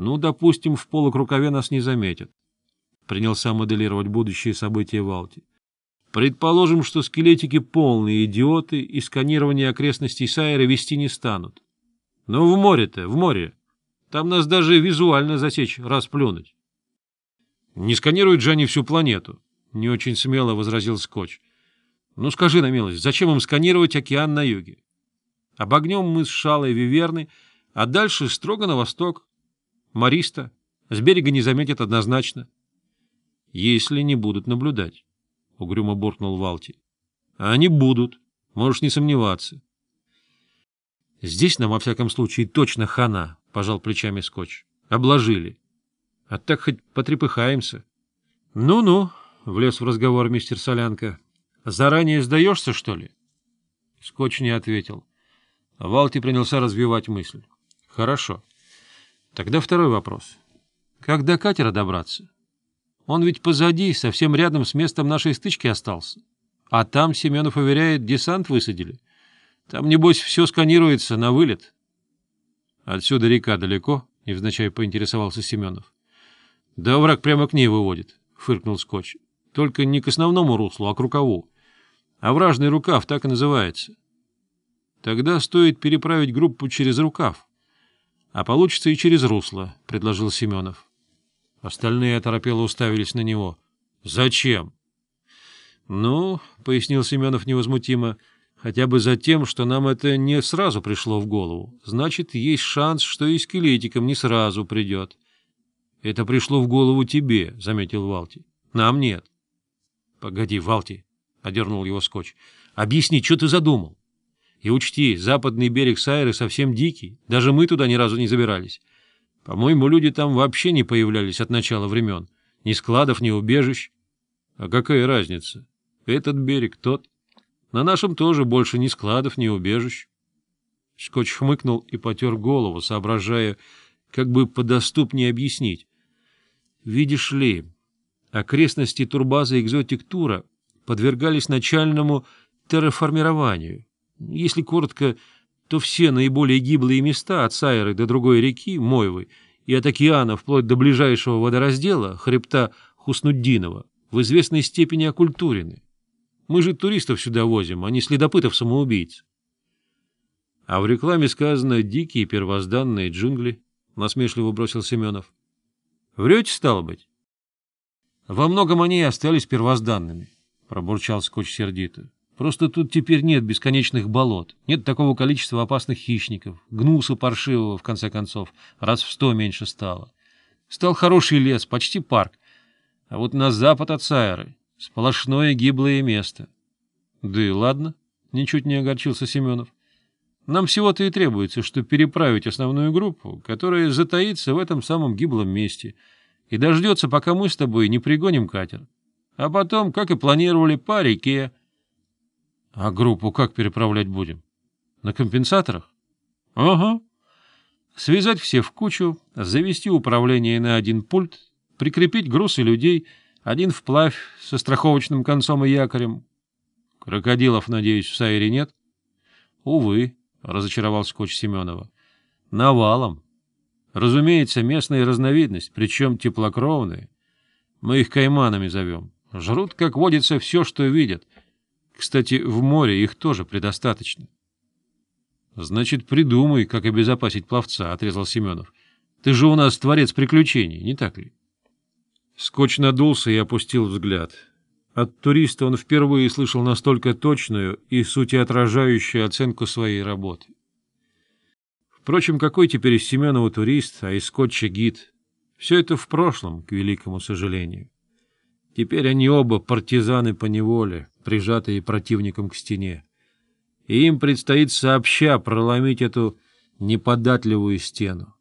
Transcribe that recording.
Ну, допустим, в полок рукаве нас не заметят. Принялся моделировать будущие события Валти. Предположим, что скелетики полные идиоты и сканирование окрестностей Сайера вести не станут. Но в море-то, в море. Там нас даже визуально засечь, расплюнуть. Не сканируют же они всю планету, — не очень смело возразил Скотч. Ну скажи на милость, зачем им сканировать океан на юге? Обогнем мы с Шалой Виверны, а дальше строго на восток. Мариста с берега не заметят однозначно. — Если не будут наблюдать, — угрюмо буркнул Валти. — Они будут, можешь не сомневаться. — Здесь нам, во всяком случае, точно хана, — пожал плечами скотч. — Обложили. — А так хоть потрепыхаемся. Ну — Ну-ну, — влез в разговор мистер Солянка. — Заранее сдаешься, что ли? Скотч не ответил. Валти принялся развивать мысль. — Хорошо. — Тогда второй вопрос. Как до катера добраться? Он ведь позади, совсем рядом с местом нашей стычки остался. А там, Семенов уверяет, десант высадили. Там, небось, все сканируется на вылет. Отсюда река далеко, — невзначай поинтересовался Семенов. — Да враг прямо к ней выводит, — фыркнул Скотч. — Только не к основному руслу, а к рукаву. А вражный рукав так и называется. Тогда стоит переправить группу через рукав. А получится и через русло, — предложил Семенов. Остальные оторопело уставились на него. — Зачем? — Ну, — пояснил Семенов невозмутимо, — хотя бы за тем, что нам это не сразу пришло в голову. Значит, есть шанс, что и скелетикам не сразу придет. — Это пришло в голову тебе, — заметил Валти. — Нам нет. — Погоди, Валти, — одернул его скотч. — Объясни, что ты задумал? И учти, западный берег Сайры совсем дикий, даже мы туда ни разу не забирались. По-моему, люди там вообще не появлялись от начала времен. Ни складов, ни убежищ. А какая разница? Этот берег тот. На нашем тоже больше ни складов, ни убежищ. Скотч хмыкнул и потер голову, соображая, как бы подоступнее объяснить. Видишь ли, окрестности турбазы «Экзотик Тура» подвергались начальному терраформированию. Если коротко, то все наиболее гиблые места от Сайры до другой реки, Мойвы и от океана вплоть до ближайшего водораздела, хребта Хуснуддинова, в известной степени оккультурены. Мы же туристов сюда возим, а не следопытов-самоубийц. — А в рекламе сказано «дикие первозданные джунгли», — насмешливо бросил Семенов. — Врете, стало быть? — Во многом они и остались первозданными, — пробурчал Скотч сердито. Просто тут теперь нет бесконечных болот, нет такого количества опасных хищников, гнуса паршивого, в конце концов, раз в сто меньше стало. Стал хороший лес, почти парк. А вот на запад от Сайры сплошное гиблое место. Да и ладно, ничуть не огорчился Семенов. Нам всего-то и требуется, чтобы переправить основную группу, которая затаится в этом самом гиблом месте и дождется, пока мы с тобой не пригоним катер. А потом, как и планировали, по реке, а группу как переправлять будем? На компенсаторах? Ага. Связать все в кучу, завести управление на один пульт, прикрепить груз и людей, один вплавь со страховочным концом и якорем. Крокодилов, надеюсь, в Саире нет? Увы, разочаровал скотч Семенова. Навалом. Разумеется, местная разновидность, причем теплокровные. Мы их кайманами зовем. Жрут, как водится, все, что видят — кстати, в море их тоже предостаточно. — Значит, придумай, как обезопасить пловца, — отрезал Семенов. — Ты же у нас творец приключений, не так ли? Скотч надулся и опустил взгляд. От туриста он впервые слышал настолько точную и сути отражающую оценку своей работы. Впрочем, какой теперь из Семенова турист, а из Скотча гид? Все это в прошлом, к великому сожалению. Теперь они оба партизаны по неволе, прижатые противником к стене. И им предстоит сообща проломить эту неподатливую стену.